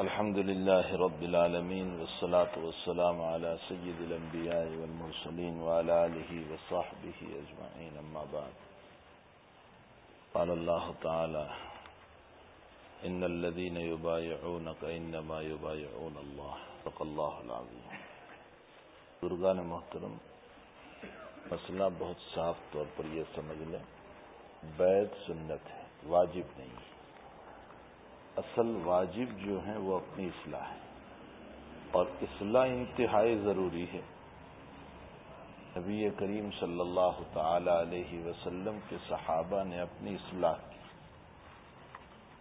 الحمد لله رب العالمين والصلاة والسلام على سيد الأنبياء والمرسلين وعلى آله وصحبه أجمعين أما بعد۔ قال الله تعالى إن الذين يبايعونك إنما يبايعون الله فق الله العظيم درگان محترم، مسئلہ بہت صاف طور پر یہ سمجھ لیں بیت سنت ہے، واجب نہیں ہے۔ اصل واجب جو ہیں وہ اپنی اصلاح ہے اور اصلاح انتہائی ضروری ہے۔ نبی کریم صلی اللہ تعالی علیہ وسلم کے صحابہ نے اپنی اصلاح کی۔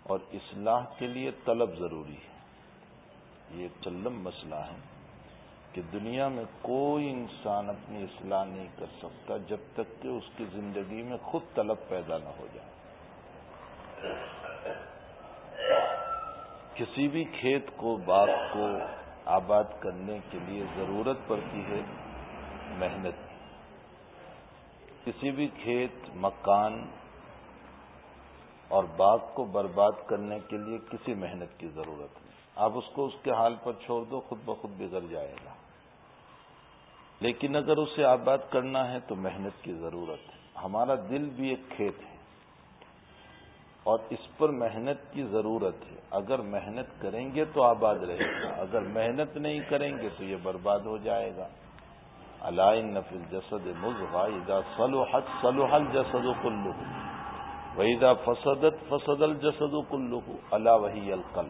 اور اصلاح کے لیے طلب ضروری ہے۔ یہ چلم مسئلہ ہے کہ دنیا میں کوئی انسان اپنی اصلاح نہیں کر سکتا جب تک کہ اس کی زندگی میں خود طلب پیدا نہ ہو جائے۔ کسی بھی کھیت کو، باغ کو آباد کرنے کے لیے ضرورت پڑتی ہے محنت۔ کسی بھی کھیت، مکان اور باغ کو برباد کرنے کے لیے کسی محنت کی ضرورت نہیں۔ آپ اس کو اس کے حال پر چھوڑ دو، خود بخود بگڑ جائے گا۔ لیکن اگر اسے آباد کرنا ہے تو محنت کی ضرورت ہے۔ ہمارا دل بھی ایک کھیت ہے۔ اور اس پر محنت کی ضرورت ہے۔ اگر محنت کریں گے تو آباد رہے گا۔ اگر محنت نہیں کریں گے تو یہ برباد ہو جائے گا۔ علائن نفل جسد مزا سلوحت سلوحل جسد و کلو وحیدہ فسدت فسد الجسد و کلو اللہ وحی القل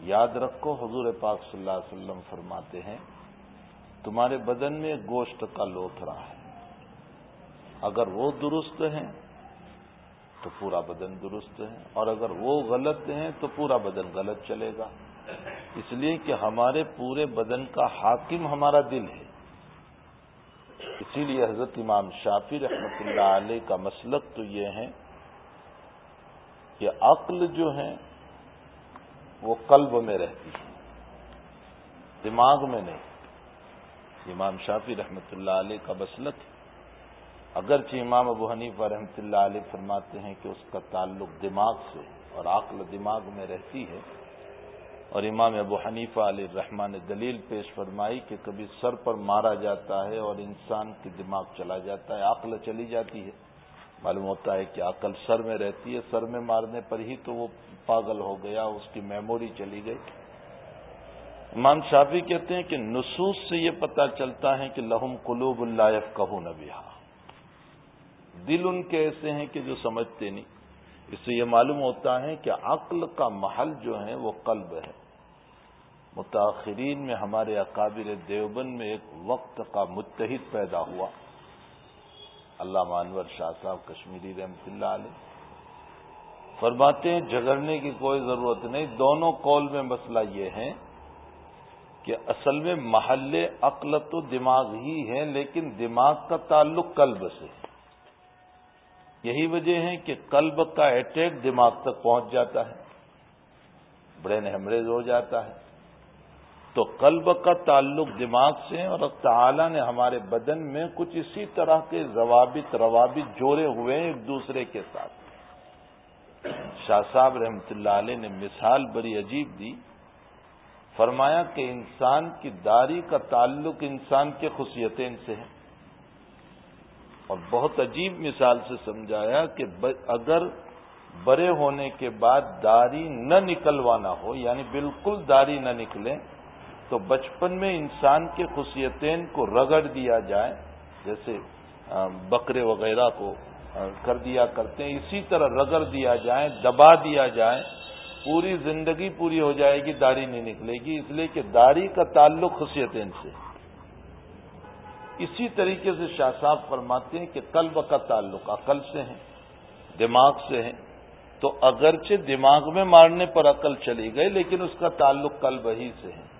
یاد رکھو، حضور پاک صلی اللہ علیہ وسلم فرماتے ہیں، تمہارے بدن میں گوشت کا لوتھرا ہے۔ اگر وہ درست ہیں تو پورا بدن درست ہے اور اگر وہ غلط ہیں تو پورا بدن غلط چلے گا۔ اس لیے کہ ہمارے پورے بدن کا حاکم ہمارا دل ہے۔ اسی لیے حضرت امام شافی رحمت اللہ علیہ کا مسلک تو یہ ہے کہ عقل جو ہے وہ قلب میں رہتی ہے، دماغ میں نہیں۔ امام شافی رحمت اللہ علیہ کا مسلک ہے اگرچہ امام ابو حنیف رحمۃ اللہ علیہ فرماتے ہیں کہ اس کا تعلق دماغ سے اور عقل دماغ میں رہتی ہے، اور امام ابو حنیفہ علیہ الرحمٰ نے دلیل پیش فرمائی کہ کبھی سر پر مارا جاتا ہے اور انسان کی دماغ چلا جاتا ہے، عقل چلی جاتی ہے۔ معلوم ہوتا ہے کہ عقل سر میں رہتی ہے، سر میں مارنے پر ہی تو وہ پاگل ہو گیا، اس کی میموری چلی گئی۔ امام شافی کہتے ہیں کہ نصوص سے یہ پتہ چلتا ہے کہ لہم قلوب اللہ کہوں نبیہ دل ان کے ایسے ہیں کہ جو سمجھتے نہیں۔ اس سے یہ معلوم ہوتا ہے کہ عقل کا محل جو ہے وہ قلب ہے۔ متاثرین میں ہمارے اقابر دیوبند میں ایک وقت کا متحد پیدا ہوا۔ اللہ مانور شاہ صاحب کشمیری رحمت اللہ علیہ۔ فرماتے ہیں، جھگڑنے کی کوئی ضرورت نہیں۔ دونوں قول میں مسئلہ یہ ہے کہ اصل میں محل عقل تو دماغ ہی ہے، لیکن دماغ کا تعلق قلب سے ہے۔ یہی وجہ ہے کہ قلب کا اٹیک دماغ تک پہنچ جاتا ہے، برین ہیمریج ہو جاتا ہے۔ تو قلب کا تعلق دماغ سے اور تعالی نے ہمارے بدن میں کچھ اسی طرح کے ضوابط روابط جوڑے ہوئے ہیں ایک دوسرے کے ساتھ۔ شاہ صاحب رحمت اللہ علیہ نے مثال بڑی عجیب دی۔ فرمایا کہ انسان کی داری کا تعلق انسان کے خصیتیں سے ہے۔ اور بہت عجیب مثال سے سمجھایا کہ اگر بڑے ہونے کے بعد داڑھی نہ نکلوانا ہو یعنی بالکل داڑھی نہ نکلے، تو بچپن میں انسان کے خصیتین کو رگڑ دیا جائے، جیسے بکرے وغیرہ کو کر دیا کرتے ہیں، اسی طرح رگڑ دیا جائے، دبا دیا جائے، پوری زندگی پوری ہو جائے گی داڑھی نہیں نکلے گی، اس لیے کہ داڑھی کا تعلق خصیتین سے اسی طریقے سے شاہ صاحب فرماتے ہیں کہ قلب کا تعلق عقل سے ہے، دماغ سے ہے۔ تو اگرچہ دماغ میں مارنے پر عقل چلی گئی، لیکن اس کا تعلق قلب ہی سے ہے۔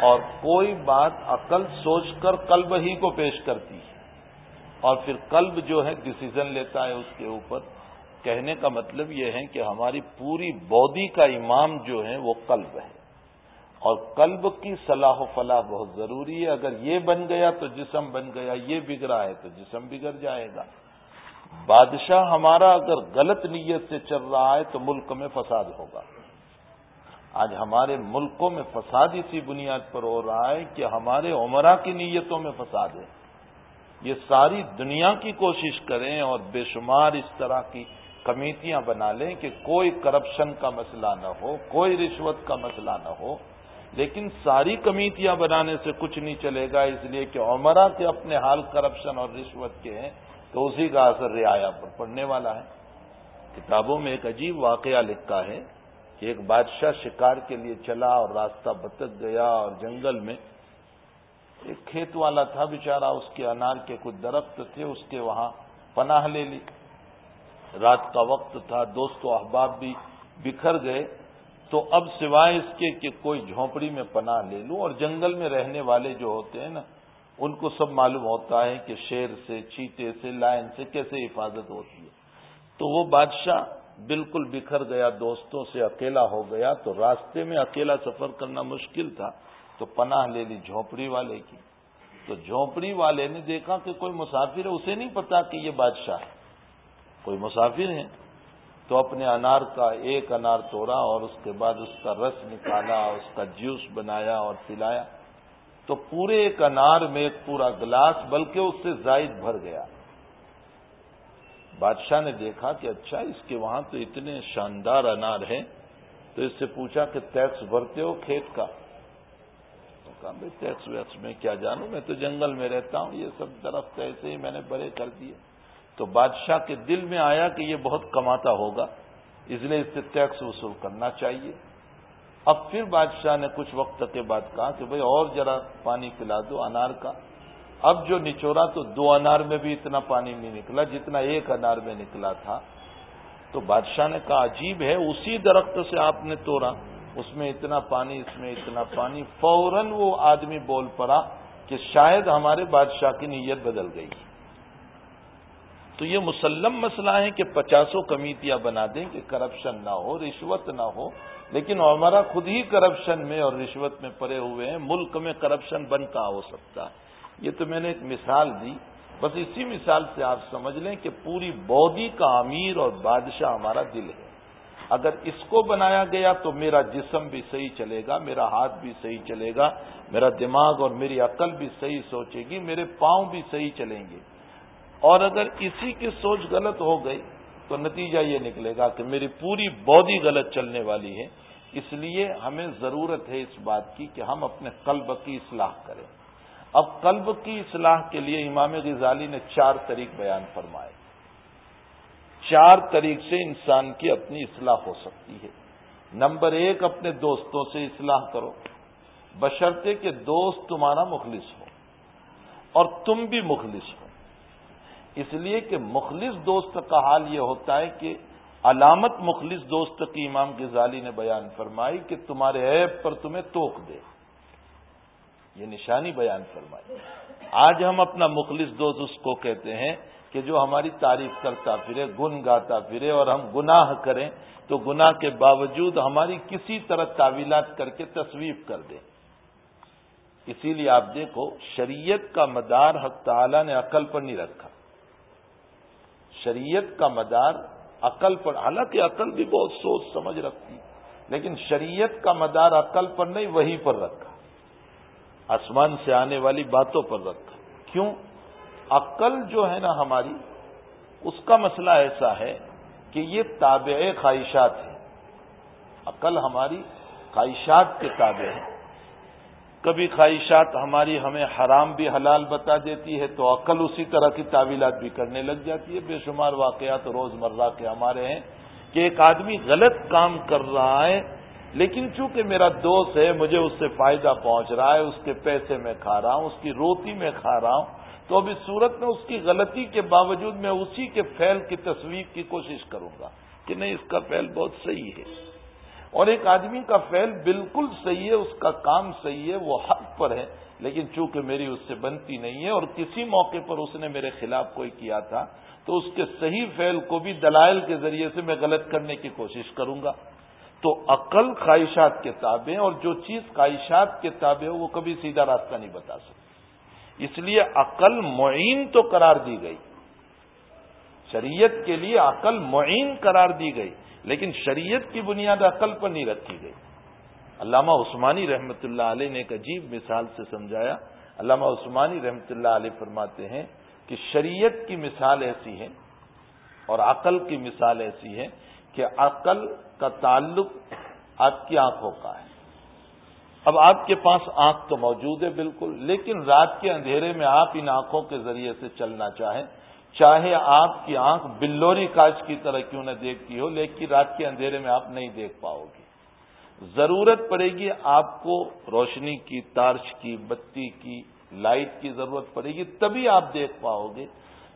اور کوئی بات عقل سوچ کر قلب ہی کو پیش کرتی ہے۔ اور پھر قلب جو ہے ڈسیزن لیتا ہے اس کے اوپر۔ کہنے کا مطلب یہ ہے کہ ہماری پوری بودی کا امام جو ہے، وہ قلب ہے۔ اور قلب کی صلاح و فلاح بہت ضروری ہے۔ اگر یہ بن گیا تو جسم بن گیا، یہ بگڑا ہے تو جسم بگڑ جائے گا۔ بادشاہ ہمارا اگر غلط نیت سے چل رہا ہے تو ملک میں فساد ہوگا۔ آج ہمارے ملکوں میں فساد اسی بنیاد پر ہو رہا ہے کہ ہمارے عمرہ کی نیتوں میں فساد ہے۔ یہ ساری دنیا کی کوشش کریں اور بے شمار اس طرح کی کمیٹیاں بنا لیں کہ کوئی کرپشن کا مسئلہ نہ ہو، کوئی رشوت کا مسئلہ نہ ہو۔ لیکن ساری کمیٹیاں بنانے سے کچھ نہیں چلے گا، اس لیے کہ عمرہ کے اپنے حال کرپشن اور رشوت کے ہیں، تو اسی کا اثر رعایا پر پڑنے والا ہے۔ کتابوں میں ایک عجیب واقعہ لکھا ہے کہ ایک بادشاہ شکار کے لیے چلا اور راستہ بتک گیا اور جنگل میں ایک کھیت والا تھا بےچارا اس کے انار کے کچھ درخت تھے، اس کے وہاں پناہ لے لی۔ رات کا وقت تھا، دوست و احباب بھی بکھر گئے۔ تو اب سوائے اس کے کہ کوئی جھونپڑی میں پناہ لے لوں اور جنگل میں رہنے والے جو ہوتے ہیں نا، ان کو سب معلوم ہوتا ہے کہ شیر سے، چیتے سے، لائن سے کیسے حفاظت ہوتی ہے۔ تو وہ بادشاہ بالکل بکھر گیا، دوستوں سے اکیلا ہو گیا۔ تو راستے میں اکیلا سفر کرنا مشکل تھا۔ تو پناہ لے لی جھونپڑی والے کی۔ تو جھونپڑی والے نے دیکھا کہ کوئی مسافر ہے، اسے نہیں پتا کہ یہ بادشاہ ہے۔ کوئی مسافر ہے۔ تو اپنے انار کا ایک انار توڑا اور اس کے بعد اس کا رس نکالا، اس کا جوس بنایا اور پلایا۔ تو پورے ایک انار میں ایک پورا گلاس، بلکہ اس سے زائد بھر گیا۔ بادشاہ نے دیکھا کہ اچھا اس کے وہاں تو اتنے شاندار انار ہیں۔ تو اس سے پوچھا کہ ٹیکس بھرتے ہو کھیت کا؟ تو کہا، بھائی، ٹیکس ویکس میں کیا جانوں؟ میں تو جنگل میں رہتا ہوں، یہ سب درخت ایسے ہی میں نے بڑے کر دیے۔ تو بادشاہ کے دل میں آیا کہ یہ بہت کماتا ہوگا، اس لیے اس سے ٹیکس وصول کرنا چاہیے۔ اب پھر بادشاہ نے کچھ وقت کے بعد کہا کہ بھائی اور ذرا پانی پلا دو انار کا۔ اب جو نچوڑا تو دو انار میں بھی اتنا پانی نہیں نکلا جتنا ایک انار میں نکلا تھا۔ تو بادشاہ نے کہا عجیب ہے، اسی درخت سے آپ نے توڑا، اس میں اتنا پانی، اس میں اتنا پانی۔ فوراً وہ آدمی بول پڑا کہ شاید ہمارے بادشاہ کی نیت بدل گئی۔ تو یہ مسلم مسئلہ ہے کہ پچاسوں کمیٹیاں بنا دیں کہ کرپشن نہ ہو، رشوت نہ ہو۔ لیکن ہمارا خود ہی کرپشن میں اور رشوت میں پڑے ہوئے ہیں، ملک میں کرپشن بن کہاں ہو سکتا ہے؟ یہ تو میں نے ایک مثال دی۔ بس اسی مثال سے آپ سمجھ لیں کہ پوری بودی کا امیر اور بادشاہ ہمارا دل ہے۔ اگر اس کو بنایا گیا تو میرا جسم بھی صحیح چلے گا، میرا ہاتھ بھی صحیح چلے گا، میرا دماغ اور میری عقل بھی صحیح سوچے گی، میرے پاؤں بھی صحیح چلیں گے۔ اور اگر اسی کی سوچ غلط ہو گئی تو نتیجہ یہ نکلے گا کہ میری پوری بودی غلط چلنے والی ہے۔ اس لیے ہمیں ضرورت ہے اس بات کی کہ ہم اپنے قلب کی اصلاح کریں۔ اب قلب کی اصلاح کے لیے امام غزالی نے چار طریق بیان فرمائے۔ چار طریق سے انسان کی اپنی اصلاح ہو سکتی ہے۔ نمبر ایک، اپنے دوستوں سے اصلاح کرو۔ بشرطے کہ دوست تمہارا مخلص ہو اور تم بھی مخلص ہو۔ اس لیے کہ مخلص دوست کا حال یہ ہوتا ہے کہ علامت مخلص دوست کی امام غزالی نے بیان فرمائی کہ تمہارے عیب پر تمہیں توک دے۔ یہ نشانی بیان فرمائی۔ آج ہم اپنا مخلص دوست اس کو کہتے ہیں کہ جو ہماری تعریف کرتا پھرے، گن گاتا پھرے اور ہم گناہ کریں، تو گناہ کے باوجود ہماری کسی طرح تعویلات کر کے تصویف کر دیں۔ اسی لیے آپ دیکھو، شریعت کا مدار حق تعالی نے عقل پر نہیں رکھا۔ شریعت کا مدار عقل پر، حالانکہ عقل بھی بہت سوچ سمجھ رکھتی لیکن شریعت کا مدار عقل پر نہیں وہیں پر رکھا۔ آسمان سے آنے والی باتوں پر رکھا۔ کیوں؟ عقل جو ہے نا ہماری، اس کا مسئلہ ایسا ہے کہ یہ تابع خواہشات ہے عقل ہماری خواہشات کے تابع ہے کبھی خواہشات ہماری ہمیں حرام بھی حلال بتا دیتی ہے تو عقل اسی طرح کی تعویلات بھی کرنے لگ جاتی ہے۔ بے شمار واقعات روز مرہ کے ہمارے ہیں کہ ایک آدمی غلط کام کر رہا ہے، لیکن چونکہ میرا دوست ہے، مجھے اس سے فائدہ پہنچ رہا ہے، اس کے پیسے میں کھا رہا ہوں، اس کی روٹی میں کھا رہا ہوں، تو اب اس صورت میں اس کی غلطی کے باوجود میں اسی کے فیل کی تصویر کی کوشش کروں گا کہ نہیں، اس کا فیل بہت صحیح ہے۔ اور ایک آدمی کا فیل بالکل صحیح ہے، اس کا کام صحیح ہے، وہ حق پر ہے، لیکن چونکہ میری اس سے بنتی نہیں ہے اور کسی موقع پر اس نے میرے خلاف کوئی کیا تھا، تو اس کے صحیح فیل کو بھی دلائل کے ذریعے سے میں غلط کرنے کی کوشش کروں گا۔ تو عقل خواہشات کے تابع اور جو چیز خواہشات کے تابع ہو، وہ کبھی سیدھا راستہ نہیں بتا سکتی۔ اس لیے عقل معین تو قرار دی گئی۔ شریعت کے لیے عقل معین قرار دی گئی۔ لیکن شریعت کی بنیاد عقل پر نہیں رکھی گئی۔ علامہ عثمانی رحمۃ اللہ علیہ نے ایک عجیب مثال سے سمجھایا۔ علامہ عثمانی رحمۃ اللہ علیہ فرماتے ہیں کہ شریعت کی مثال ایسی ہے اور عقل کی مثال ایسی ہے کہ عقل کا تعلق آپ کی آنکھوں کا ہے۔ اب آپ کے پاس آنکھ تو موجود ہے بالکل، لیکن رات کے اندھیرے میں آپ ان آنکھوں کے ذریعے سے چلنا چاہیں چاہے آپ کی آنکھ بلوری کاج کی طرح کیوں نہ دیکھتی ہو، لیکن رات کے اندھیرے میں آپ نہیں دیکھ پاؤ گے۔ ضرورت پڑے گی آپ کو روشنی کی، تارش کی، بتی کی، لائٹ کی ضرورت پڑے گی، تبھی آپ دیکھ پاؤ گے۔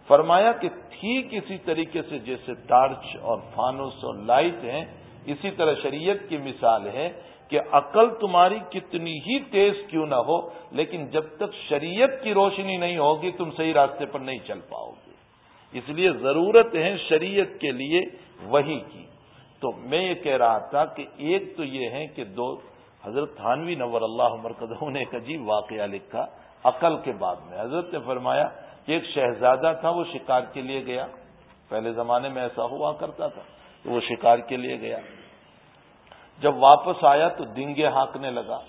فرمایا کہ ٹھیک اسی طریقے سے جیسے ٹارچ اور فانوس اور لائٹ ہیں، اسی طرح شریعت کی مثال ہے کہ عقل تمہاری کتنی ہی تیز کیوں نہ ہو، لیکن جب تک شریعت کی روشنی نہیں ہوگی، تم صحیح راستے پر نہیں چل پاؤ گے۔ اس لیے ضرورت ہے شریعت کے لیے وہی کی۔ تو میں یہ کہہ رہا تھا کہ ایک تو یہ ہے کہ دو، حضرت تھانوی نور اللہ مرکز نے ایک عجیب واقعہ لکھا عقل کے بعد میں۔ حضرت نے فرمایا کہ ایک شہزادہ تھا، وہ شکار کے لیے گیا۔ پہلے زمانے میں ایسا ہوا کرتا تھا تو وہ شکار کے لیے گیا۔ جب واپس آیا تو دنگے ہانکنے لگا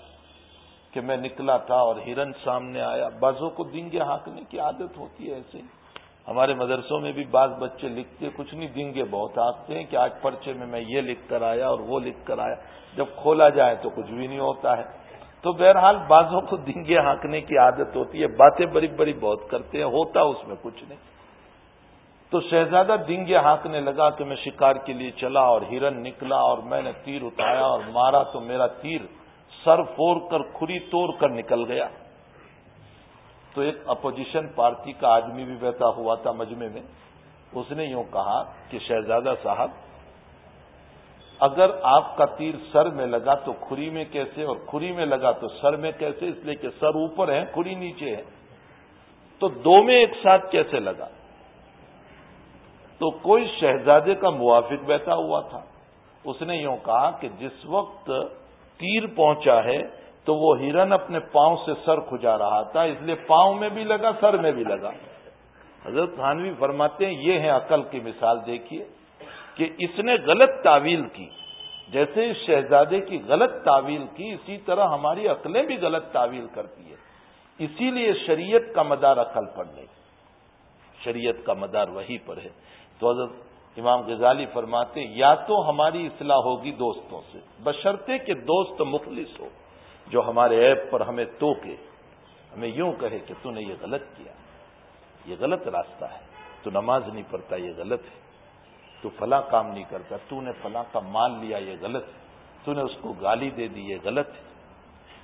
کہ میں نکلا تھا اور ہرن سامنے آیا۔ بازوں کو دنگے ہانکنے کی عادت ہوتی ہے ایسے۔ ہمارے مدرسوں میں بھی بعض بچے لکھتے، کچھ نہیں، دنگے بہت آنکھتے ہیں کہ آج پرچے میں میں یہ لکھ کر آیا اور وہ لکھ کر آیا۔ جب کھولا جائے تو کچھ بھی نہیں ہوتا ہے۔ تو بہرحال بازوں کو دنگے ہانکنے کی عادت ہوتی ہے۔ باتیں بڑی بڑی بہت کرتے ہیں، ہوتا اس میں کچھ نہیں۔ تو شہزادہ ڈنگے ہانکنے لگا کہ میں شکار کے لیے چلا اور ہرن نکلا اور میں نے تیر اٹھایا اور مارا تو میرا تیر سر پھوڑ کر، کھری توڑ کر نکل گیا۔ تو ایک اپوزیشن پارٹی کا آدمی بھی بیٹھا ہوا تھا مجمے میں، اس نے یوں کہا کہ شہزادہ صاحب، اگر آپ کا تیر سر میں لگا تو کھری میں کیسے اور کھری میں لگا تو سر میں کیسے؟ اس لیے کہ سر اوپر ہے کھری نیچے ہے تو دو میں ایک ساتھ کیسے لگا؟ تو کوئی شہزادے کا موافق بیٹھا ہوا تھا۔ اس نے یوں کہا کہ جس وقت تیر پہنچا ہے تو وہ ہرن اپنے پاؤں سے سر کھجا رہا تھا، اس لیے پاؤں میں بھی لگا، سر میں بھی لگا۔ حضرت خانوی فرماتے ہیں، یہ ہے عقل کی مثال دیکھیے کہ اس نے غلط تعویل کی۔ جیسے اس شہزادے کی غلط تعویل کی، اسی طرح ہماری عقلیں بھی غلط تعویل کرتی ہے اسی لیے شریعت کا مدار عقل پر نہیں۔ شریعت کا مدار وہی پر ہے۔ تو حضرت امام غزالی فرماتے یا تو ہماری اصلاح ہوگی دوستوں سے۔ بشرطے کہ دوست مخلص ہو۔ جو ہمارے ایپ پر ہمیں توکے ہمیں یوں کہے کہ تو نے یہ غلط کیا۔ یہ غلط راستہ ہے۔ تو نماز نہیں پڑھتا، یہ غلط ہے۔ تو فلاں کام نہیں کرتا، تو نے فلاں کا مال لیا، یہ غلط ہے۔ تو نے اس کو گالی دے دی، یہ غلط ہے۔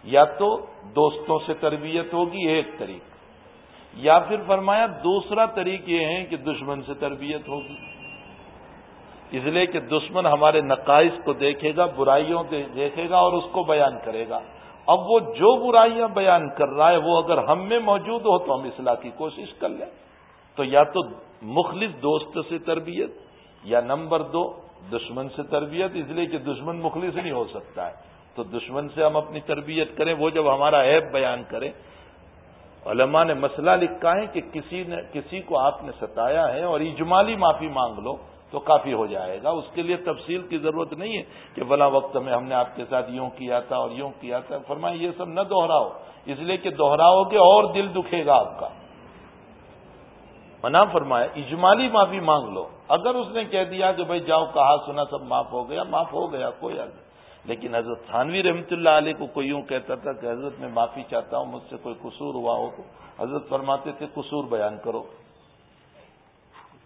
یا تو دوستوں سے تربیت ہوگی، ایک طریق۔ یا پھر فرمایا، دوسرا طریق یہ ہے کہ دشمن سے تربیت ہوگی۔ اس لیے کہ دشمن ہمارے نقائص کو دیکھے گا، برائیوں دیکھے گا اور اس کو بیان کرے گا۔ اب وہ جو برائیاں بیان کر رہا ہے، وہ اگر ہم میں موجود ہو تو ہم اصلاح کی کوشش کر لیں۔ تو یا تو مخلص دوست سے تربیت، یا نمبر دو، دشمن سے تربیت، اس لیے کہ دشمن مخلص نہیں ہو سکتا ہے۔ تو دشمن سے ہم اپنی تربیت کریں، وہ جب ہمارا عیب بیان کرے۔ علماء نے مسئلہ لکھا ہے کہ کسی نے، کسی کو آپ نے ستایا ہے اور اجمالی معافی مانگ لو۔ تو کافی ہو جائے گا۔ اس کے لیے تفصیل کی ضرورت نہیں ہے کہ بلا وقت میں ہم نے آپ کے ساتھ یوں کیا تھا اور یوں کیا تھا۔ فرمائیں یہ سب نہ دوہراؤ اس لیے کہ دوہراؤ گے اور دل دکھے گا آپ کا۔ منع فرمایا، اجمالی معافی مانگ لو۔ اگر اس نے کہہ دیا کہ بھائی جاؤ، کہا، سنا، سب معاف ہو گیا، معاف ہو گیا، کوئی آگے لیکن حضرت تھانوی رحمۃ اللہ علیہ کو کوئی یوں کہتا تھا کہ حضرت میں معافی چاہتا ہوں، مجھ سے کوئی قصور ہوا ہو تو۔ حضرت فرماتے تھے، قصور بیان کرو۔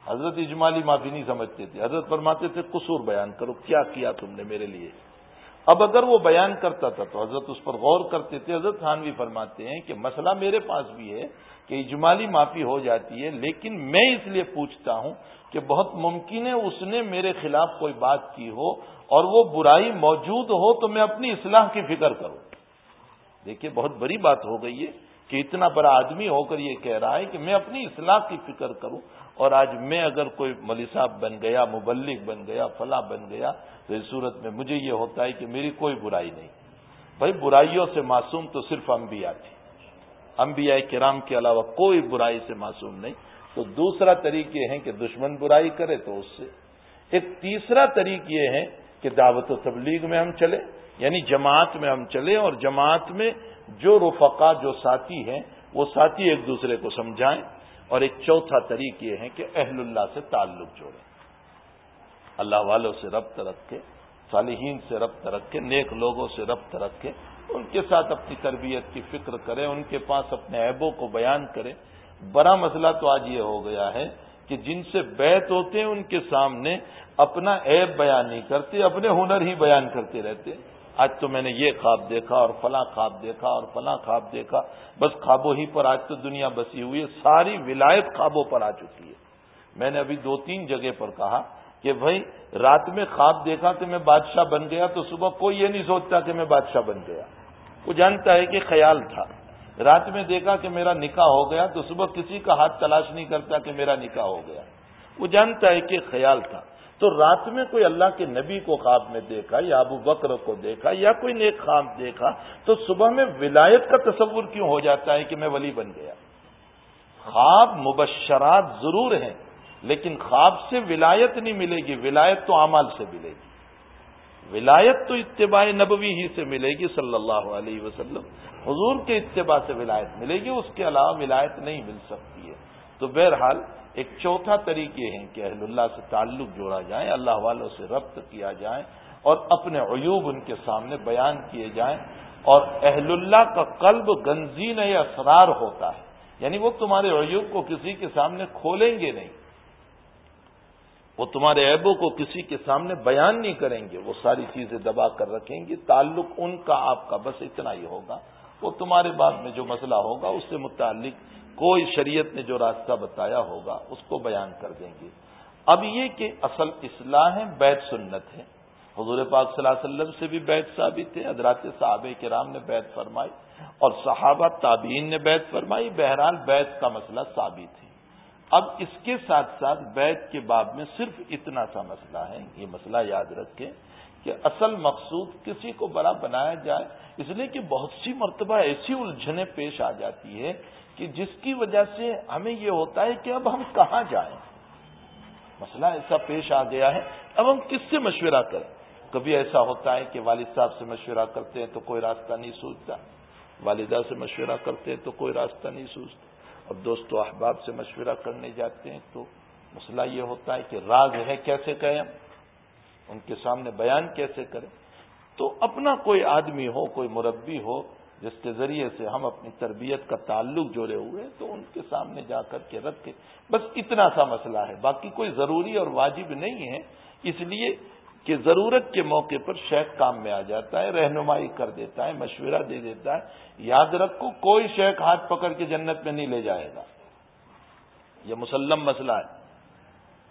حضرت اجمالی معافی نہیں سمجھتے تھے۔ حضرت فرماتے تھے، قصور بیان کرو، کیا کیا تم نے میرے لیے؟ اب اگر وہ بیان کرتا تھا تو حضرت اس پر غور کرتے تھے۔ حضرت خانوی فرماتے ہیں کہ مسئلہ میرے پاس بھی ہے کہ اجمالی معافی ہو جاتی ہے، لیکن میں اس لیے پوچھتا ہوں کہ بہت ممکن ہے اس نے میرے خلاف کوئی بات کی ہو اور وہ برائی موجود ہو تو میں اپنی اصلاح کی فکر کروں۔ دیکھیے، بہت بڑی بات ہو گئی ہے کہ اتنا بڑا آدمی ہو کر یہ کہہ رہا ہے کہ میں اپنی اصلاح کی فکر کروں۔ اور آج میں اگر کوئی ملی صاحب بن گیا مبلک بن گیا، فلاں بن گیا، تو اس صورت میں مجھے یہ ہوتا ہے کہ میری کوئی برائی نہیں۔ بھائی، برائیوں سے معصوم تو صرف انبیاء تھی انبیاء کرام کے علاوہ کوئی برائی سے معصوم نہیں۔ تو دوسرا طریق یہ ہے کہ دشمن برائی کرے تو اس سے۔ ایک تیسرا طریق یہ ہے کہ دعوت و تبلیغ میں ہم چلے یعنی جماعت میں ہم چلیں اور جماعت میں جو رفقا، جو ساتھی ہیں، وہ ساتھی ایک دوسرے کو سمجھائیں۔ اور ایک چوتھا طریق یہ ہے کہ اہل اللہ سے تعلق جوڑیں۔ اللہ والوں سے ربط رکھے، صالحین سے ربط رکھے، نیک لوگوں سے ربط رکھے، ان کے ساتھ اپنی تربیت کی فکر کرے ان کے پاس اپنے عیبوں کو بیان کرے بڑا مسئلہ تو آج یہ ہو گیا ہے کہ جن سے بیت ہوتے ہیں، ان کے سامنے اپنا عیب بیان نہیں کرتے، اپنے ہنر ہی بیان کرتے رہتے۔ آج تو میں نے یہ خواب دیکھا اور فلاں خواب دیکھا اور فلاں خواب دیکھا، بس خوابوں ہی پر آج تو دنیا بسی ہوئی ہے، ساری ولایت خوابوں پر آ چکی ہے۔ میں نے ابھی دو تین جگہ پر کہا کہ بھائی، رات میں خواب دیکھا کہ میں بادشاہ بن گیا تو صبح کوئی یہ نہیں سوچتا کہ میں بادشاہ بن گیا۔ وہ جانتا ہے کہ خیال تھا۔ رات میں دیکھا کہ میرا نکاح ہو گیا تو صبح کسی کا ہاتھ تلاش نہیں کرتا کہ میرا نکاح ہو گیا۔ وہ جانتا ہے کہ خیال تھا۔ تو رات میں کوئی اللہ کے نبی کو خواب میں دیکھا یا ابو بکر کو دیکھا یا کوئی نیک خواب دیکھا تو صبح میں ولایت کا تصور کیوں ہو جاتا ہے کہ میں ولی بن گیا؟ خواب مبشرات ضرور ہیں، لیکن خواب سے ولایت نہیں ملے گی، ولایت تو اعمال سے ملے گی۔ ولایت تو اتباع نبوی ہی سے ملے گی صلی اللہ علیہ وسلم۔ حضور کے اتباع سے ولایت ملے گی، اس کے علاوہ ولایت نہیں مل سکتی ہے۔ تو بہرحال ایک چوتھا طریقے ہیں کہ اہل اللہ سے تعلق جوڑا جائے، اللہ والوں سے ربط کیا جائے اور اپنے عیوب ان کے سامنے بیان کیے جائیں اور اہل اللہ کا قلب گنزین یا اسرار ہوتا ہے۔ یعنی وہ تمہارے عیوب کو کسی کے سامنے کھولیں گے نہیں۔ وہ تمہارے عیبوں کو کسی کے سامنے بیان نہیں کریں گے۔ وہ ساری چیزیں دبا کر رکھیں گی تعلق ان کا، آپ کا بس اتنا ہی ہوگا۔ وہ تمہارے بعد میں جو مسئلہ ہوگا، اس سے متعلق کوئی شریعت نے جو راستہ بتایا ہوگا اس کو بیان کر دیں گے۔ اب یہ کہ اصل اصلاح ہے بیت سنت ہے۔ حضور پاک صلی اللہ علیہ وسلم سے بھی بیت ثابت ہے، حضرات صحابہ کرام نے بیت فرمائی، اور صحابہ تابعین نے بیت فرمائی، بہرحال بیت کا مسئلہ ثابت ہے۔ اب اس کے ساتھ ساتھ بیت کے باب میں صرف اتنا سا مسئلہ ہے، یہ مسئلہ یاد رکھیں کہ اصل مقصود کسی کو بڑا بنایا جائے، اس لیے کہ بہت سی مرتبہ ایسی الجھنیں پیش آ جاتی ہے کہ جس کی وجہ سے ہمیں یہ ہوتا ہے کہ اب ہم کہاں جائیں؟ مسئلہ ایسا پیش آ گیا ہے۔ اب ہم کس سے مشورہ کریں؟ کبھی ایسا ہوتا ہے کہ والد صاحب سے مشورہ کرتے ہیں تو کوئی راستہ نہیں سوچتا۔ والدہ سے مشورہ کرتے ہیں تو کوئی راستہ نہیں سوچتا۔ اور دوست و احباب سے مشورہ کرنے جاتے ہیں تو مسئلہ یہ ہوتا ہے کہ راز ہے کیسے کہیں ان کے سامنے بیان کیسے کریں؟ تو اپنا کوئی آدمی ہو، کوئی مربی ہو جس کے ذریعے سے ہم اپنی تربیت کا تعلق جوڑے ہوئے تو ان کے سامنے جا کر کے رکھ کے، بس اتنا سا مسئلہ ہے۔ باقی کوئی ضروری اور واجب نہیں ہے۔ اس لیے کہ ضرورت کے موقع پر شیخ کام میں آ جاتا ہے، رہنمائی کر دیتا ہے، مشورہ دے دیتا ہے۔ یاد رکھو، کوئی شیخ ہاتھ پکڑ کے جنت میں نہیں لے جائے گا۔ یہ مسلم مسئلہ ہے۔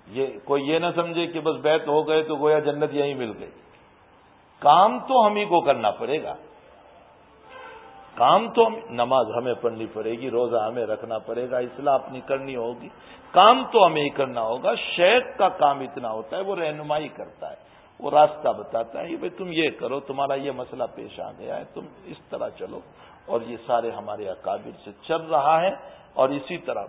یہ کوئی یہ نہ سمجھے کہ بس بیت ہو گئے تو گویا جنت یہیں مل گئی۔ کام تو ہم ہی کو کرنا پڑے گا۔ کام تو نماز ہمیں پڑھنی پڑے گی، روزہ ہمیں رکھنا پڑے گا، اصلاح اپنی کرنی ہوگی۔ کام تو ہمیں ہی کرنا ہوگا، شیخ کا کام اتنا ہوتا ہے، وہ رہنمائی کرتا ہے، وہ راستہ بتاتا ہے بھائی تم یہ کرو، تمہارا یہ مسئلہ پیش آ گیا ہے تم اس طرح چلو۔ اور یہ سارے ہمارے اکابر سے چل رہا ہے۔ اور اسی طرح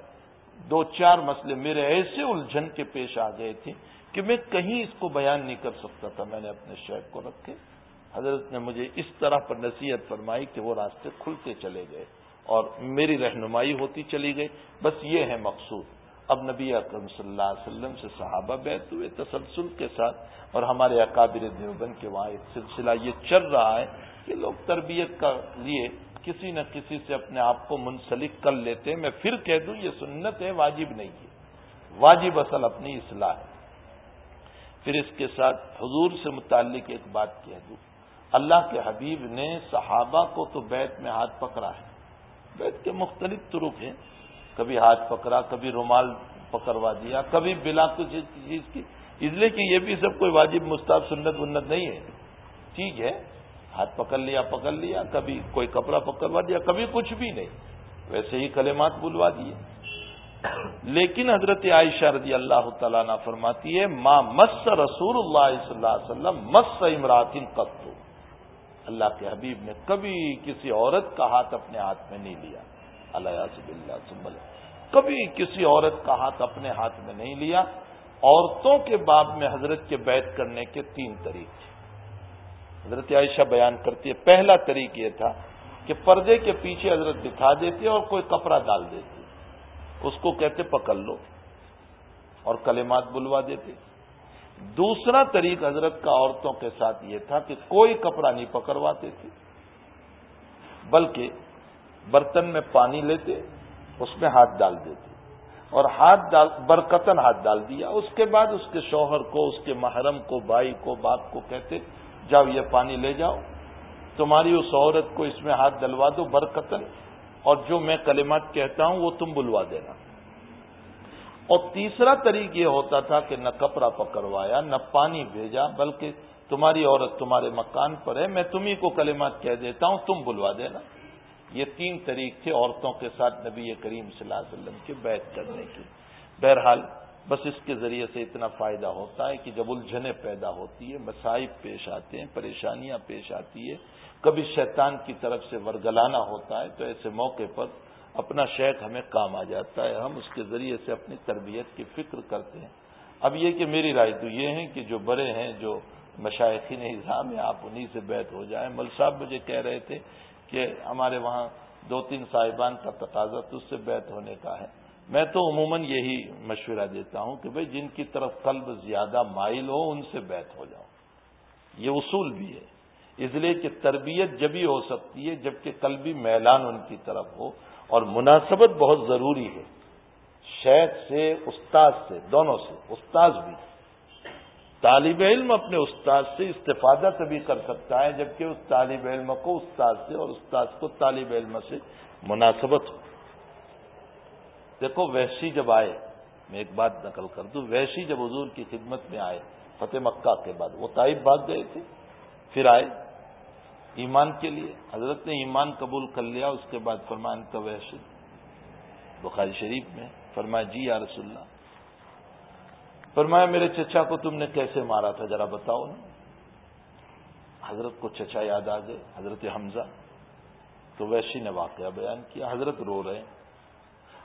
دو چار مسئلے میرے ایسے الجھن کے پیش آ گئے تھے کہ میں کہیں اس کو بیان نہیں کر سکتا تھا، میں نے اپنے شیخ کو رکھے۔ حضرت نے مجھے اس طرح پر نصیحت فرمائی کہ وہ راستے کھلتے چلے گئے اور میری رہنمائی ہوتی چلی گئی۔ بس یہ ہے مقصود۔ اب نبی اکرم صلی اللہ علیہ وسلم سے صحابہ بیت ہوئے تسلسل کے ساتھ اور ہمارے اکابر دیوبند کے وہاں ایک سلسلہ یہ چل رہا ہے کہ لوگ تربیت کا لیے کسی نہ کسی سے اپنے آپ کو منسلک کر لیتے ہیں۔ میں پھر کہہ دوں، یہ سنت ہے، واجب نہیں ہے۔ واجب اصل اپنی اصلاح ہے۔ پھر اس کے ساتھ حضور سے متعلق ایک بات کہہ دوں۔ اللہ کے حبیب نے صحابہ کو تو بیت میں ہاتھ پکڑا ہے۔ بیت کے مختلف طرق ہیں۔ کبھی ہاتھ پکڑا، کبھی رومال پکڑوا دیا، کبھی بلا کچھ چیز کی۔ اس لیے کہ یہ بھی سب کوئی واجب مستعب سنت ونت نہیں ہے۔ ٹھیک ہے، ہاتھ پکڑ لیا پکڑ لیا، کبھی کوئی کپڑا پکڑوا دیا، کبھی کچھ بھی نہیں۔ ویسے ہی کلمات بلوا دیے۔ لیکن حضرت عائشہ رضی اللہ تعالیٰ نے فرماتی ہے ماں مس رسول اللہ صلی اللہ علیہ وسلم مس امراطن قطو اللہ کے حبیب نے کبھی کسی عورت کا ہاتھ اپنے ہاتھ میں نہیں لیا۔ اللہ سب اللہ سمبل کبھی کسی عورت کا ہاتھ اپنے ہاتھ میں نہیں لیا۔ عورتوں کے باب میں حضرت کے بیت کرنے کے تین طریقے حضرت عائشہ بیان کرتی ہے، پہلا طریق یہ تھا کہ پردے کے پیچھے حضرت دکھا دیتے اور کوئی کپڑا ڈال دیتے۔ اس کو کہتے پکڑ لو اور کلمات بلوا دیتے۔ دوسرا طریق حضرت کا عورتوں کے ساتھ یہ تھا کہ کوئی کپڑا نہیں پکڑواتے تھے، بلکہ برتن میں پانی لیتے، اس میں ہاتھ ڈال دیتے۔ اور ہاتھ ڈال برکتن ہاتھ ڈال دیا۔ اس کے بعد اس کے شوہر کو، اس کے محرم کو، بھائی کو، باپ کو کہتے، جاؤ یہ پانی لے جاؤ، تمہاری اس عورت کو اس میں ہاتھ ڈلوا دو برکتن اور جو میں کلمات کہتا ہوں وہ تم بلوا دینا۔ اور تیسرا طریق یہ ہوتا تھا کہ نہ کپڑا پکڑوایا، نہ پانی بھیجا، بلکہ تمہاری عورت تمہارے مکان پر ہے، میں تمہیں کو کلمات کہہ دیتا ہوں، تم بلوا دینا۔ یہ تین طریق تھے عورتوں کے ساتھ نبی کریم صلی اللہ علیہ وسلم کے بیت کرنے کی۔ بہرحال، بس اس کے ذریعے سے اتنا فائدہ ہوتا ہے کہ جب الجھنیں پیدا ہوتی ہے مسائب پیش آتے ہیں، پریشانیاں پیش آتی ہے کبھی شیطان کی طرف سے ورگلانا ہوتا ہے، تو ایسے موقع پر اپنا شیخ ہمیں کام آ جاتا ہے، ہم اس کے ذریعے سے اپنی تربیت کی فکر کرتے ہیں۔ اب یہ کہ میری رائے تو یہ ہے کہ جو بڑے ہیں، جو مشائقین نظام ہے آپ انہیں سے بیت ہو جائیں۔ مل صاحب مجھے کہہ رہے تھے کہ ہمارے وہاں دو تین صاحبان کا تقاضا تو اس سے بیت ہونے کا ہے۔ میں تو عموماً یہی مشورہ دیتا ہوں کہ بھئی جن کی طرف قلب زیادہ مائل ہو، ان سے بیت ہو جاؤ۔ یہ اصول بھی ہے۔ اس لیے کہ تربیت جبھی ہو سکتی ہے جبکہ قلبی میلان ان کی طرف ہو۔ اور مناسبت بہت ضروری ہے۔ شیخ سے استاد سے، دونوں سے استاد بھی۔ طالب علم اپنے استاد سے استفادہ تبھی کر سکتا ہے جبکہ اس طالب علم کو استاد سے اور استاد کو طالب علم سے مناسبت ہو۔ دیکھو ویشی جب آئے، میں ایک بات نقل کر دوں ویشی جب حضور کی خدمت میں آئے، فتح مکہ کے بعد، وہ طائب بھاگ گئے تھے، پھر آئے۔ ایمان کے لیے۔ حضرت نے ایمان قبول کر لیا، اس کے بعد فرمان کا وحش بخاری شریف میں فرمایا جی یا رسول اللہ۔ فرمایا، میرے چچا کو تم نے کیسے مارا تھا؟ ذرا بتاؤ نا۔ حضرت کو چچا یاد آ گئے، حضرت حمزہ۔ تو ویشی نے واقعہ بیان کیا، حضرت رو رہے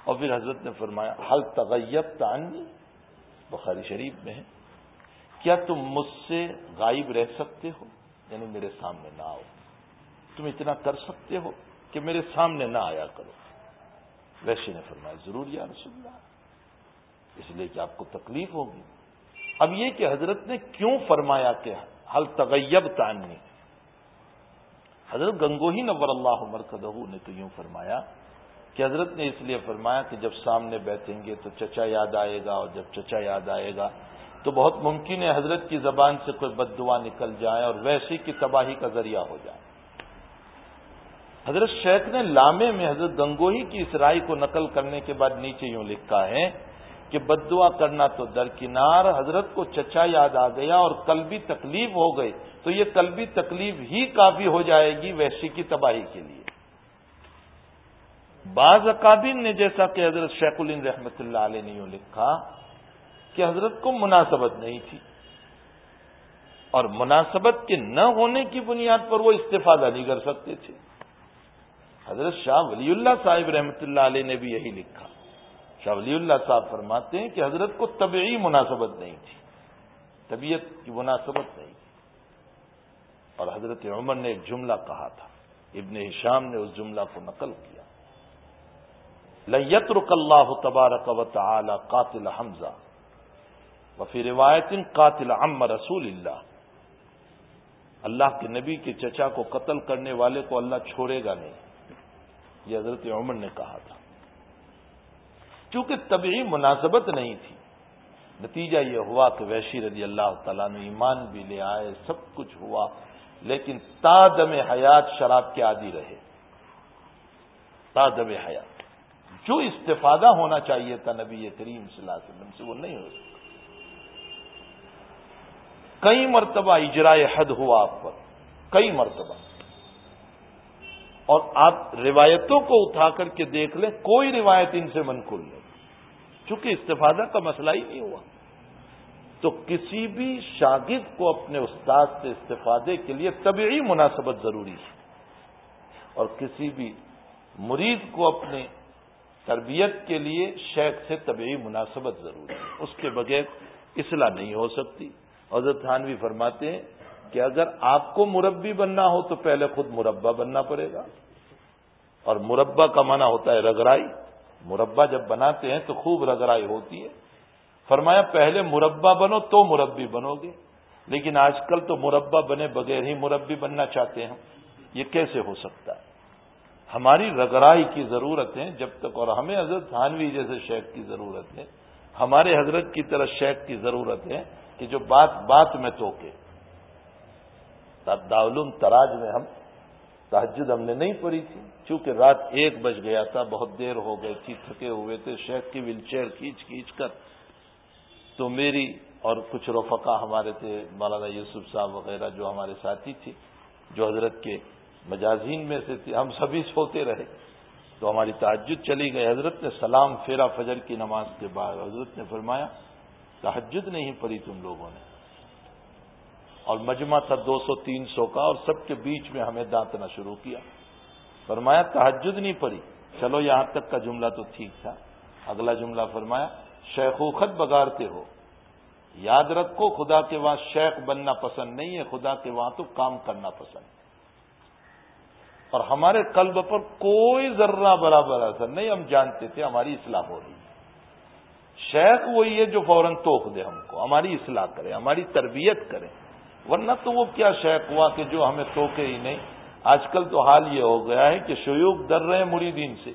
اور پھر حضرت نے فرمایا حل تغیب تانی بخاری شریف میں ہے۔ کیا تم مجھ سے غائب رہ سکتے ہو؟ یعنی میرے سامنے نہ آؤ۔ تم اتنا کر سکتے ہو کہ میرے سامنے نہ آیا کرو۔ ویشی نے فرمایا، ضرور یا رسول اللہ۔ اس لیے کہ آپ کو تکلیف ہوگی۔ اب یہ کہ حضرت نے کیوں فرمایا کہ حل تغیب تاننی حضرت گنگوہی نور اللہ مرکدہ نے تو یوں فرمایا کہ حضرت نے اس لیے فرمایا کہ جب سامنے بیٹھیں گے تو چچا یاد آئے گا اور جب چچا یاد آئے گا تو بہت ممکن ہے حضرت کی زبان سے کوئی بد دعا نکل جائے اور ویسی کی تباہی کا ذریعہ ہو جائے۔ حضرت شیخ نے لامے میں حضرت گنگوہی کی اس رائے کو نقل کرنے کے بعد نیچے یوں لکھا ہے کہ بد دعا کرنا تو درکنار، حضرت کو چچا یاد آ گیا اور قلبی تکلیف ہو گئی، تو یہ قلبی تکلیف ہی کافی ہو جائے گی ویسی کی تباہی کے لیے۔ بعض اکابین نے جیسا کہ حضرت شیخ الن رحمت اللہ علیہ نے یوں لکھا کہ حضرت کو مناسبت نہیں تھی اور مناسبت کے نہ ہونے کی بنیاد پر وہ استفادہ نہیں کر سکتے تھے۔ حضرت شاہ ولی اللہ صاحب رحمۃ اللہ علیہ نے بھی یہی لکھا۔ شاہ ولی اللہ صاحب فرماتے ہیں کہ حضرت کو طبعی مناسبت نہیں تھی۔ طبیعت کی مناسبت نہیں تھی۔ اور حضرت عمر نے ایک جملہ کہا تھا۔ ابن ہشام نے اس جملہ کو نقل کیا۔ لیترک اللہ تبارک و تعالی قاتل حمزہ وفی روایت قاتل عم رسول اللہ۔ اللہ کے نبی کے چچا کو قتل کرنے والے کو اللہ چھوڑے گا نہیں۔ یہ حضرت عمر نے کہا تھا۔ چونکہ طبعی مناسبت نہیں تھی، نتیجہ یہ ہوا کہ ویشی رضی اللہ تعالیٰ نے ایمان بھی لے آئے، سب کچھ ہوا، لیکن تادم حیات شراب کے عادی رہے۔ تادم حیات۔ جو استفادہ ہونا چاہیے تھا نبی کریم صلی اللہ علیہ وسلم سے، وہ نہیں ہو سکتا۔ کئی مرتبہ اجرائے حد ہوا آپ پر، کئی مرتبہ۔ اور آپ روایتوں کو اٹھا کر کے دیکھ لیں، کوئی روایت ان سے منقول نہیں۔ چونکہ استفادہ کا مسئلہ ہی نہیں ہوا۔ تو کسی بھی شاگرد کو اپنے استاد سے استفادے کے لیے طبعی مناسبت ضروری ہے۔ اور کسی بھی مرید کو اپنے تربیت کے لیے شیخ سے طبعی مناسبت ضروری ہے۔ اس کے بغیر اصلاح نہیں ہو سکتی۔ حضرت تھانوی فرماتے ہیں کہ اگر آپ کو مربی بننا ہو تو پہلے خود مربع بننا پڑے گا۔ اور مربع کا معنی ہوتا ہے رگرائی مربع جب بناتے ہیں تو خوب رگرائی ہوتی ہے۔ فرمایا پہلے مربع بنو تو مربی بنو گے۔ لیکن آج کل تو مربع بنے بغیر ہی مربی بننا چاہتے ہیں۔ یہ کیسے ہو سکتا ہے؟ ہماری رگرائی کی ضرورت ہے جب تک اور ہمیں حضرت تھانوی جیسے شیخ کی ضرورت ہے۔ ہمارے حضرت کی طرح شیخ کی ضرورت ہے کہ جو بات بات میں توکے داولم تراج میں ہم تحجد ہم نے نہیں پڑھی تھی۔ چونکہ رات ایک بج گیا تھا، بہت دیر ہو گئی تھی، تھکے ہوئے تھے۔ شیخ کی ویل چیئر کھینچ کھینچ کر تو میری اور کچھ رفقا ہمارے تھے، مولانا یوسف صاحب وغیرہ جو ہمارے ساتھی تھے جو حضرت کے مجازین میں سے تھے، ہم سبھی سوتے رہے۔ تو ہماری تعجد چلی گئی۔ حضرت نے سلام، پھیرا فجر کی نماز کے بعد حضرت نے فرمایا تحجد نہیں پڑی تم لوگوں نے۔ اور مجمع تھا دو سو تین سو کا اور سب کے بیچ میں ہمیں دانتنا شروع کیا۔ فرمایا تحجد نہیں پڑی چلو، یہاں تک کا جملہ تو ٹھیک تھا۔ اگلا جملہ فرمایا شیخوخت بگاڑتے ہو۔ یاد رکھو، خدا کے وہاں شیخ بننا پسند نہیں ہے، خدا کے وہاں تو کام کرنا پسند اور ہمارے قلب پر کوئی ذرہ برابر اثر نہیں، ہم جانتے تھے ہماری اصلاح ہو رہی ہے۔ شیخ وہی ہے جو فوراً توک دے ہم کو، ہماری اصلاح کرے، ہماری تربیت کرے۔ ورنہ تو وہ کیا شیخ ہوا کہ جو ہمیں توکے ہی نہیں۔ آج کل تو حال یہ ہو گیا ہے کہ شیوخ ڈر رہے ہیں مریدین سے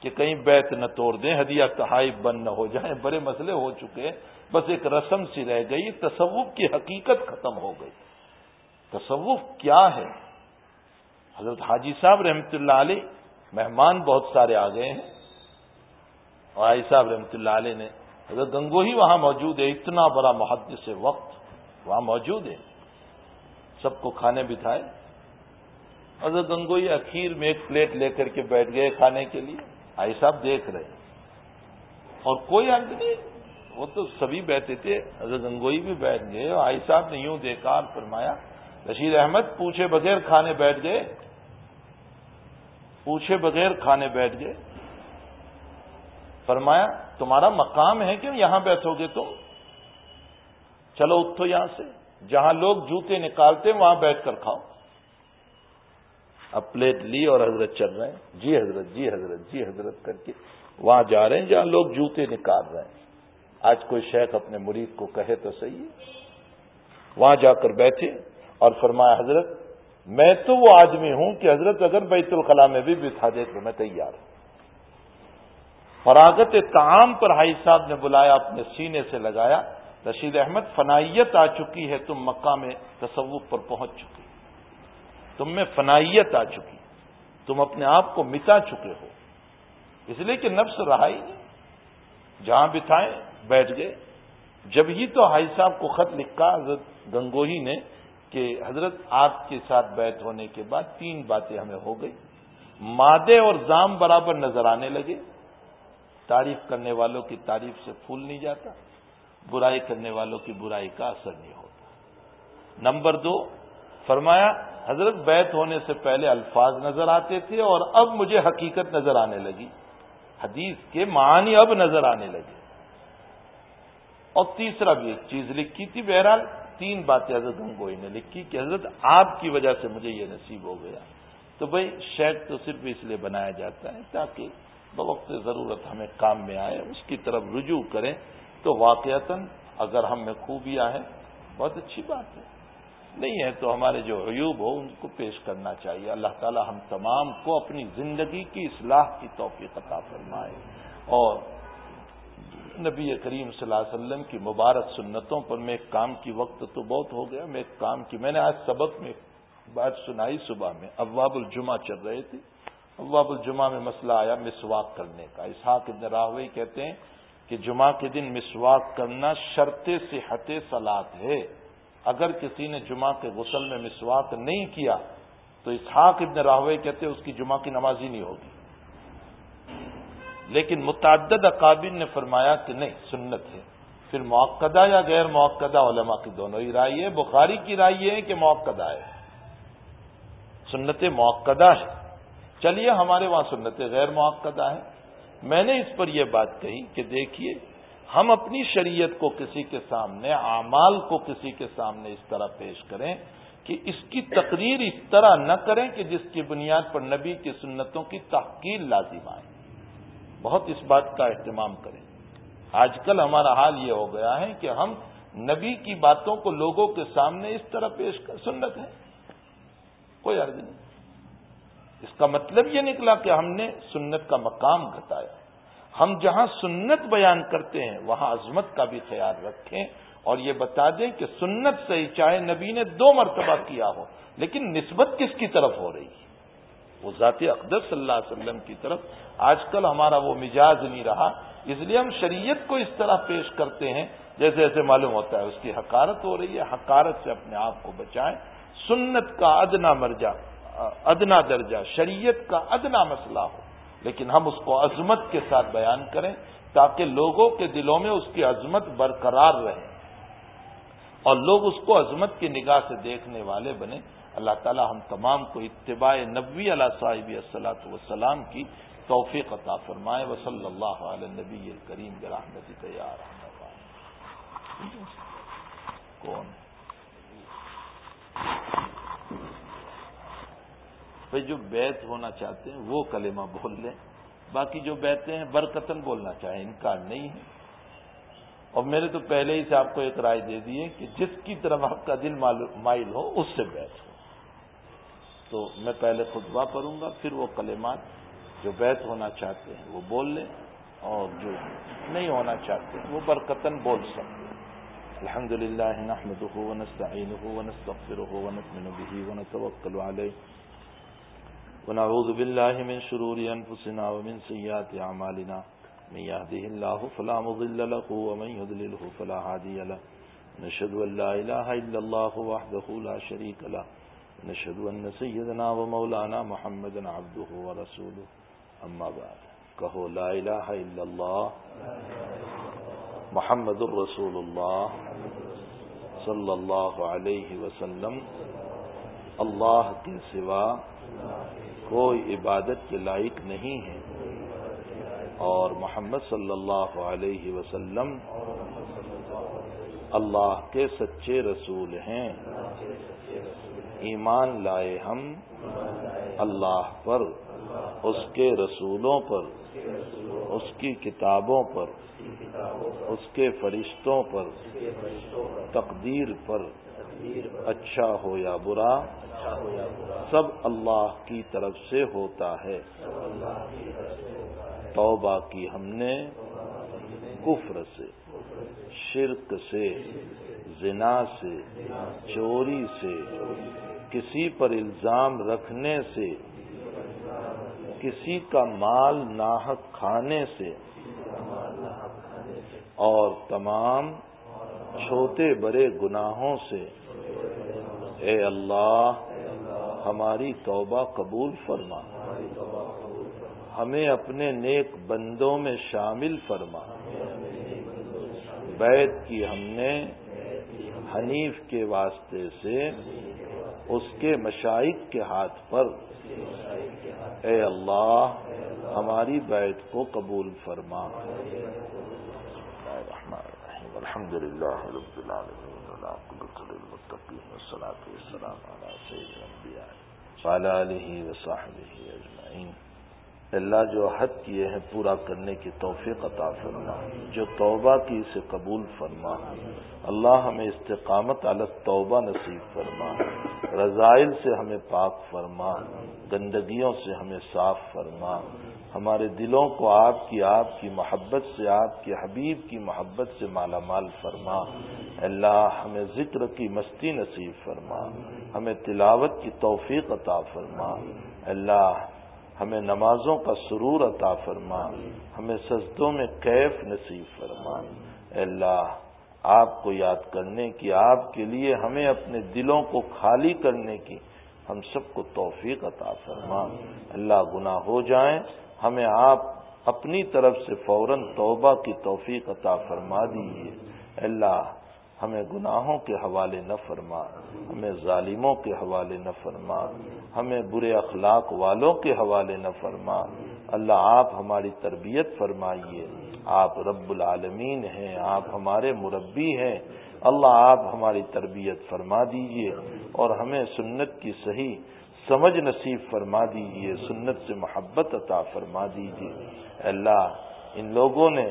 کہ کہیں بیت نہ توڑ دیں، ہدیہ تحائف بند نہ ہو جائیں۔ بڑے مسئلے ہو چکے بس ایک رسم سی رہ گئی، تصوف کی حقیقت ختم ہو گئی۔ تصوف کیا ہے؟ حضرت حاجی صاحب رحمۃ اللہ علیہ مہمان بہت سارے آ گئے ہیں۔ اور حاجی صاحب رحمۃ اللہ علیہ نے حضرت گنگوہی وہاں موجود ہے، اتنا بڑا محدث وقت۔ وہاں موجود ہے سب کو کھانے بٹھائے۔ حضرت گنگوئی اخیر میں ایک پلیٹ لے کر کے بیٹھ گئے کھانے کے لیے۔ آئی صاحب دیکھ رہے اور کوئی حد نہیں، وہ تو سبھی بیٹھے تھے۔ حضرت گنگوئی بھی بیٹھ گئے۔ اور آئی صاحب نے یوں دیکھا فرمایا، رشید احمد پوچھے بغیر کھانے بیٹھ گئے۔ پوچھے بغیر کھانے بیٹھ گئے۔ فرمایا، تمہارا مقام ہے کہ یہاں بیٹھو گے تم؟ چلو اٹھو یہاں سے۔ جہاں لوگ جوتے نکالتے ہیں، وہاں بیٹھ کر کھاؤ۔ اب پلیٹ لی اور حضرت چل رہے ہیں۔ جی حضرت جی حضرت جی حضرت کر کے وہاں جا رہے ہیں، جہاں لوگ جوتے نکال رہے ہیں۔ آج کوئی شیخ اپنے مرید کو کہے تو صحیح ہے۔ وہاں جا کر بیٹھے اور فرمایا، حضرت، میں تو وہ آدمی ہوں کہ حضرت اگر بیت الخلاء میں بھی بٹھا دے تو میں تیار ہوں۔ فراغت تعام پر حائی صاحب نے بلایا، اپنے سینے سے لگایا۔ رشید احمد، فنائیت آ چکی ہے، تم مکہ میں تصوف پر پہنچ چکی۔ تم میں فنائیت آ چکی۔ تم اپنے آپ کو مٹا چکے ہو۔ اس لیے کہ نفس رہا ہی نہیں۔ جہاں بٹھائے، بیٹھ گئے۔ جب ہی تو حائی صاحب کو خط لکھا، حضرت گنگوہی نے کہ حضرت آپ کے ساتھ بیت ہونے کے بعد تین باتیں ہمیں ہو گئی۔ مادے اور زام برابر نظر آنے لگے۔ تعریف کرنے والوں کی تعریف سے پھول نہیں جاتا۔ برائی کرنے والوں کی برائی کا اثر نہیں ہوتا۔ نمبر دو، فرمایا، حضرت بیت ہونے سے پہلے الفاظ نظر آتے تھے اور اب مجھے حقیقت نظر آنے لگی۔ حدیث کے معنی اب نظر آنے لگے۔ اور تیسرا بھی ایک چیز لکھی تھی بہرحال، تین باتیں حضرت گنگوئی نے لکھی کہ حضرت آپ کی وجہ سے مجھے یہ نصیب ہو گیا۔ تو بھائی، شیخ تو صرف اس لیے بنایا جاتا ہے تاکہ بوقت ضرورت ہمیں کام میں آئے، اس کی طرف رجوع کریں۔ تو واقعتا اگر ہم میں خوبیاں ہیں، بہت اچھی بات ہے۔ نہیں ہے تو ہمارے جو عیوب ہو، ان کو پیش کرنا چاہیے۔ اللہ تعالی ہم تمام کو اپنی زندگی کی اصلاح کی توفیق عطا فرمائے۔ اور نبی کریم صلی اللہ علیہ وسلم کی مبارک سنتوں پر میں ایک کام کی وقت تو بہت ہو گیا۔ میں ایک کام کی، میں نے آج سبق میں بات سنائی صبح میں۔ ابواب الجمعہ چل رہے تھے۔ ابواب الجمعہ میں مسئلہ آیا مسواک کرنے کا۔ اسحاق ابن راہوئی کہتے ہیں کہ جمعہ کے دن مسواک کرنا شرط صحت سلاد ہے۔ اگر کسی نے جمعہ کے غسل میں مسواک نہیں کیا، تو اسحاق ابن راہوئی کہتے اس کی جمعہ کی نماز ہی نہیں ہوگی۔ لیکن متعدد اقابل نے فرمایا کہ نہیں، سنت ہے۔ پھر موقع یا غیر موقع علماء کی دونوں ہی رائے ہے، بخاری کی رائے یہ ہے کہ موقع ہے۔ سنت موقع ہے۔ چلیے ہمارے وہاں سنت غیر موقع ہے۔ میں نے اس پر یہ بات کہی کہ دیکھیے، ہم اپنی شریعت کو کسی کے سامنے، اعمال کو کسی کے سامنے اس طرح پیش کریں کہ اس کی تقریر اس طرح نہ کریں کہ جس کی بنیاد پر نبی کی سنتوں کی تحقیر لازم آئے۔ بہت اس بات کا اہتمام کریں۔ آج کل ہمارا حال یہ ہو گیا ہے کہ ہم نبی کی باتوں کو لوگوں کے سامنے اس طرح پیش کر، سنت ہے کوئی عرض نہیں۔ اس کا مطلب یہ نکلا کہ ہم نے سنت کا مقام گھٹایا ہم جہاں سنت بیان کرتے ہیں وہاں عظمت کا بھی خیال رکھیں اور یہ بتا دیں کہ سنت سے چاہے نبی نے دو مرتبہ کیا ہو، لیکن نسبت کس کی طرف ہو رہی ہے؟ وہ ذات اقدس صلی اللہ علیہ وسلم کی طرف۔ آج کل ہمارا وہ مزاج نہیں رہا، اس لیے ہم شریعت کو اس طرح پیش کرتے ہیں، جیسے جیسے معلوم ہوتا ہے، اس کی حکارت ہو رہی ہے حکارت سے اپنے آپ کو بچائیں۔ سنت کا ادنا مرجع ادنا درجہ، شریعت کا ادنا مسئلہ ہو۔ لیکن ہم اس کو عظمت کے ساتھ بیان کریں تاکہ لوگوں کے دلوں میں اس کی عظمت برقرار رہے۔ اور لوگ اس کو عظمت کی نگاہ سے دیکھنے والے بنے اللہ تعالی ہم تمام کو اتباع نبی علیہ صاحب السلاۃ وسلام کی توفیق عطا فرمائے۔ وصلی اللہ علیہ نبی الکریم برحمتی تیار کون؟ بھائی جو بیت ہونا چاہتے ہیں وہ کلمہ بول لیں۔ باقی جو بیتے ہیں برکتن بولنا چاہیں، انکار نہیں ہے۔ اور میں نے تو پہلے ہی سے آپ کو ایک رائے دے دی ہے کہ جس کی طرف آپ کا دل مائل ہو، اس سے بیت ہو۔ تو میں پہلے خطبہ پڑھوں گا، پھر وہ کلمات جو بیت ہونا چاہتے ہیں وہ بول لیں اور جو نہیں ہونا چاہتے ہیں وہ برکتن بول سکتے ہیں۔ الحمد للہ نحمده ونستعینه ونستغفره ونؤمن به ونتوکل علیہ۔ ونعوذ بالله من شرور أنفسنا ومن سيئات أعمالنا من يهده الله فلا مضل له ومن يضلله فلا هادي له. نشهد أن لا إله إلا الله وحده لا شريك له. نشهد أن سيدنا ومولانا محمدا عبده ورسوله. أما بعد، کہو لا الہ الا اللہ. محمد الرسول اللہ. صلی اللہ علیہ وسلم. اللہ کے سوا کوئی عبادت کے لائق نہیں ہے۔ اور محمد صلی اللہ علیہ وسلم اللہ کے سچے رسول ہیں۔ ایمان لائے ہم اللہ پر، اس کے رسولوں پر، اس کی کتابوں پر، اس کے فرشتوں پر، تقدیر پر۔ اچھا ہو یا برا، سب اللہ کی طرف سے ہوتا ہے۔ توبہ کی ہم نے کفر سے، شرک سے، زنا سے، چوری سے، کسی پر الزام رکھنے سے، کسی کا مال ناحق کھانے سے، اور تمام چھوٹے بڑے گناہوں سے۔ اے اللہ، ہماری توبہ قبول فرما۔ ہمیں اپنے نیک بندوں میں شامل فرما۔ بیت کی ہم نے حنیف کے واسطے سے اس کے مشائق کے ہاتھ پر۔ اے اللہ، ہماری بیت کو قبول فرما۔ الحمد للہ رب العالمین اللہ جو حد کیے ہیں پورا کرنے کی توفیق عطا فرما۔ جو توبہ کی اسے قبول فرما۔ اللہ ہمیں استقامت عالت توبہ نصیب فرما۔ رضائل سے ہمیں پاک فرما۔ گندگیوں سے ہمیں صاف فرما۔ ہمارے دلوں کو آپ کی آپ کی محبت سے، آپ کے حبیب کی محبت سے مالا مال فرما۔ اللہ ہمیں ذکر کی مستی نصیب فرما۔ ہمیں تلاوت کی توفیق عطا فرما۔ اللہ ہمیں نمازوں کا سرور عطا فرما، ہمیں سجدوں میں کیف نصیب فرما۔ اللہ، آپ کو یاد کرنے کی، آپ کے لیے ہمیں اپنے دلوں کو خالی کرنے کی ہم سب کو توفیق عطا فرما۔ اللہ گناہ ہو جائیں، ہمیں آپ اپنی طرف سے فوراً توبہ کی توفیق عطا فرما دیجیے۔ اللہ ہمیں گناہوں کے حوالے نہ فرما، ہمیں ظالموں کے حوالے نہ فرما، ہمیں برے اخلاق والوں کے حوالے نہ فرما۔ اللہ آپ ہماری تربیت فرمائیے۔ آپ رب العالمین ہیں، آپ ہمارے مربی ہیں۔ اللہ آپ ہماری تربیت فرما دیجیے اور ہمیں سنت کی صحیح سمجھ نصیب فرما دیجیے، سنت سے محبت عطا فرما دیجیے۔ اللہ، ان لوگوں نے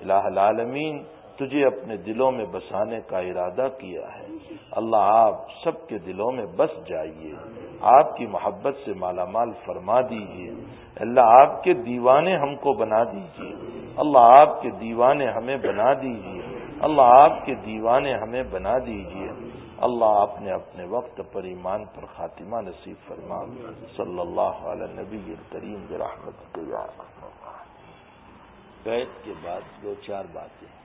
الہ العالمین تجھے اپنے دلوں میں بسانے کا ارادہ کیا ہے۔ اللہ آپ سب کے دلوں میں بس جائیے۔ آپ کی محبت سے مالا مال فرما دیجیے۔ اللہ آپ کے دیوانے ہم کو بنا دیجیے۔ اللہ آپ کے دیوانے ہمیں بنا دیجیے۔ اللہ آپ کے دیوانے ہمیں بنا دیجیے۔ اللہ آپ نے اپنے وقت پر ایمان پر خاتمہ نصیب فرما۔ صلی اللہ علیہ نبی کریم برحمت بیت کے بعد دو چار باتیں۔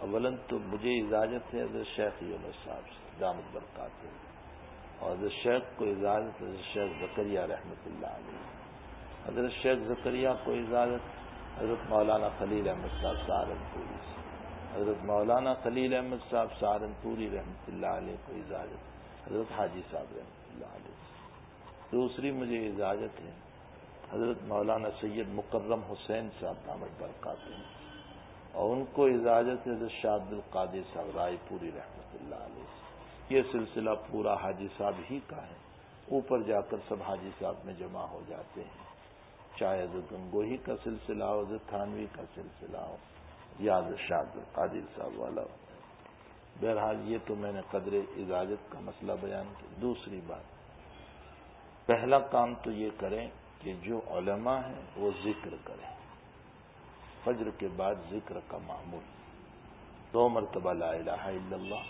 اولن تو مجھے اجازت ہے حضرت شیخ یونس صاحب سے، دامت برکات اور حضرت شیخ کو اجازت حضرت شیخ زکریہ رحمۃ اللہ علیہ۔ حضرت شیخ زکریہ کو اجازت، حضرت مولانا خلیل احمد صاحب سہارنپوری سے۔ حضرت مولانا خلیل احمد صاحب سہارنپوری رحمۃ اللہ علیہ کو اجازت، حضرت حاجی صاحب رحمۃ اللہ علیہ سے۔ دوسری مجھے اجازت ہے، حضرت مولانا سید مکرم حسین صاحب، دامت برکات ہیں اور ان کو اجازت حضرت شاہ عبد القادر صاحب رائے پوری رحمۃ اللہ علیہ یہ سلسلہ پورا حاجی صاحب ہی کا ہے۔ اوپر جا کر سب حاجی صاحب میں جمع ہو جاتے ہیں۔ چاہے حضرت گنگوہی کا سلسلہ ہو، حضرت تھانوی کا سلسلہ ہو، یا حضرت شاہ عبد القادر صاحب والا ہو۔ بہرحال یہ تو میں نے قدر اجازت کا مسئلہ بیان کیا۔ دوسری بات، پہلا کام تو یہ کریں کہ جو علماء ہیں وہ ذکر کریں۔ فجر کے بعد ذکر کا معمول۔ دو مرتبہ لا الہ الا اللہ،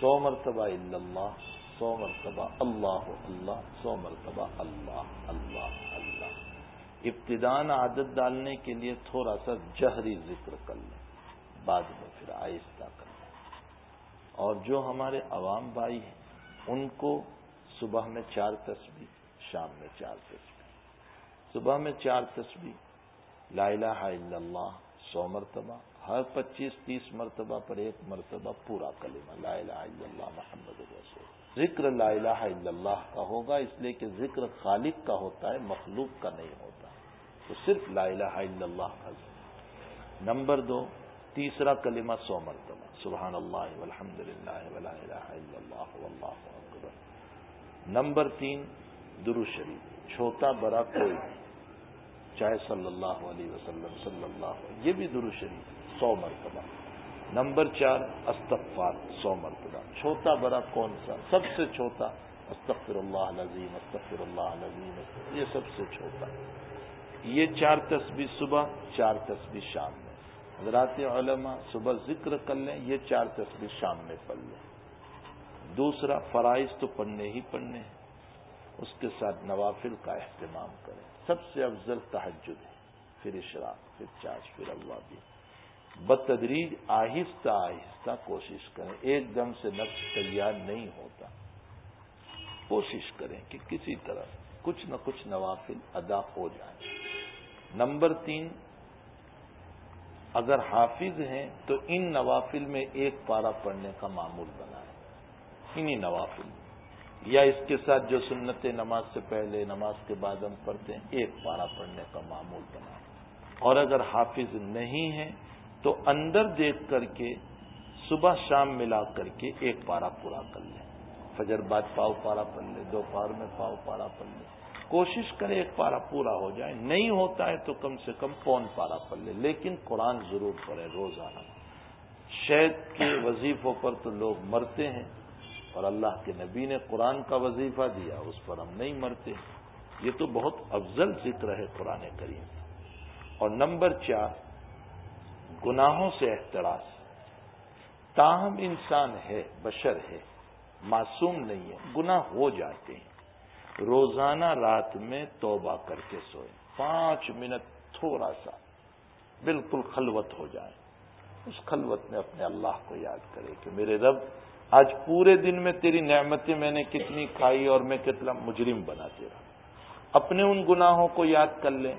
سو مرتبہ الا اللہ، سو مرتبہ اللہ اللہ، سو مرتبہ اللہ اللہ اللہ۔ ابتدان عادت ڈالنے کے لیے تھوڑا سا جہری ذکر کر لیں، بعد میں پھر آہستہ کر لیں۔ اور جو ہمارے عوام بھائی ہیں، ان کو صبح میں چار تصویر شام میں چار تصویر صبح میں چار تصویر لا الہ الا اللہ، سو مرتبہ، ہر پچیس تیس مرتبہ پر ایک مرتبہ پورا کلمہ لا الہ الا اللہ محمد رسول۔ ذکر لا الہ الا اللہ کا ہوگا، اس لیے کہ ذکر خالق کا ہوتا ہے، مخلوق کا نہیں ہوتا۔ تو صرف لا الہ الا اللہ کا ذکر۔ نمبر دو، تیسرا کلمہ سو مرتبہ۔ سبحان اللہ والحمد للہ ولا الہ الا اللہ واللہ اکبر۔ نمبر تین درو شریف، چھوٹا بڑا کوئی نہیں۔ چاہے صلی اللہ علیہ وسلم، صلی اللہ علیہ یہ بھی درو شریف سو مرتبہ۔ نمبر چار، استغفار، سو مرتبہ۔ چھوٹا بڑا کون سا؟ سب سے چھوٹا، استغفر اللہ نظیم استغفر اللہ نظیم یہ سب سے چھوٹا۔ یہ چار تصویر صبح، چار تصویر شام میں۔ حضرات علماء صبح ذکر کر لیں، یہ چار تصویر شام میں پڑھ لیں۔ دوسرا، فرائض تو پڑھنے ہی پڑھنے ہیں۔ اس کے ساتھ نوافل کا اہتمام کریں۔ سب سے افضل تحجد ہے، پھر اشراق، پھر چارج، پھر اللہ بھی۔ بتدریج آہستہ آہستہ کوشش کریں، ایک دم سے نقش تیار نہیں ہوتا۔ کوشش کریں کہ کسی طرح کچھ نہ کچھ نوافل ادا ہو جائیں۔ نمبر تین، اگر حافظ ہیں تو ان نوافل میں ایک پارا پڑھنے کا معمول بنائیں۔ انہی نوافل میں یا اس کے ساتھ جو سنت نماز سے پہلے، نماز کے بعد ہم پڑھتے ہیں، ایک پارا پڑھنے کا معمول بنا۔ اور اگر حافظ نہیں ہے تو اندر دیکھ کر کے صبح شام ملا کر کے ایک پارا پورا کر لیں۔ فجر بعد پاؤ پارا پڑھ لے دوپہر میں پاؤ پارا پڑھ لے کوشش کرے ایک پارا پورا ہو جائے۔ نہیں ہوتا ہے تو کم سے کم پون پارا پڑھ لے لیکن قرآن ضرور پڑھے روزانہ۔ شہد کے وظیفوں پر تو لوگ مرتے ہیں۔ اور اللہ کے نبی نے قرآن کا وظیفہ دیا، اس پر ہم نہیں مرتے۔ یہ تو بہت افضل ذکر ہے قرآن کریم۔ اور نمبر چار، گناہوں سے احتراز تاہم انسان ہے، بشر ہے، معصوم نہیں ہے، گناہ ہو جاتے ہیں۔ روزانہ رات میں توبہ کر کے سوئے۔ پانچ منٹ تھوڑا سا بالکل خلوت ہو جائے۔ اس خلوت میں اپنے اللہ کو یاد کرے کہ میرے رب آج پورے دن میں تیری نعمتیں میں نے کتنی کھائی اور میں کتنا مجرم بنا تیرا۔ اپنے ان گناہوں کو یاد کر لیں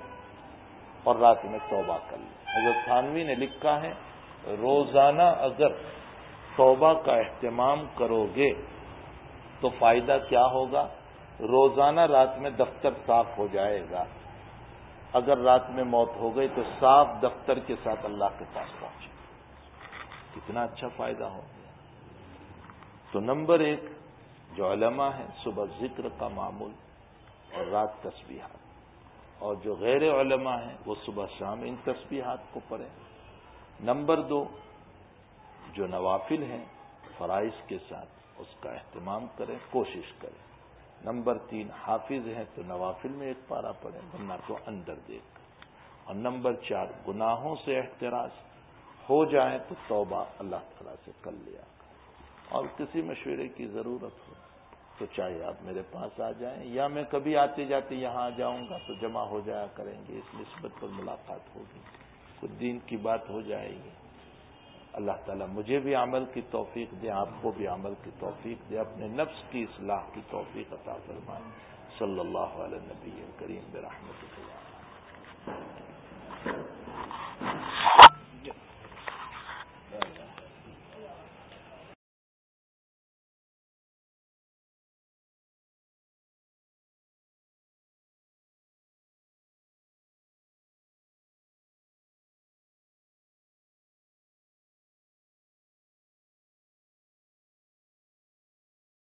اور رات میں توبہ کر لیں حضرت تھانوی نے لکھا ہے، روزانہ اگر توبہ کا اہتمام کرو گے تو فائدہ کیا ہوگا؟ روزانہ رات میں دفتر صاف ہو جائے گا۔ اگر رات میں موت ہو گئی تو صاف دفتر کے ساتھ اللہ کے پاس پہنچے۔ کتنا اچھا فائدہ ہوگا تو نمبر ایک، جو علماء ہے صبح ذکر کا معمول اور رات تسبیحات۔ اور جو غیر علماء ہیں، وہ صبح شام ان تسبیحات کو پڑھیں۔ نمبر دو، جو نوافل ہیں، فرائض کے ساتھ اس کا اہتمام کریں، کوشش کریں۔ نمبر تین، حافظ ہیں، تو نوافل میں ایک پارا پڑے ورنہ کو اندر دیکھ۔ کر اور نمبر چار، گناہوں سے احتراج ہو جائے تو توبہ اللہ تعالیٰ سے کر لیا۔ اور کسی مشورے کی ضرورت ہو تو چاہے آپ میرے پاس آ جائیں یا میں کبھی آتے جاتے یہاں آ جاؤں گا تو جمع ہو جایا کریں گے، اس نسبت پر ملاقات ہوگی۔ کچھ دین کی بات ہو جائے گی۔ اللہ تعالیٰ مجھے بھی عمل کی توفیق دے، آپ کو بھی عمل کی توفیق دے، اپنے نفس کی اصلاح کی توفیق عطا فرمائے۔ صلی اللہ علیہ نبی کریم برحمت اللہ۔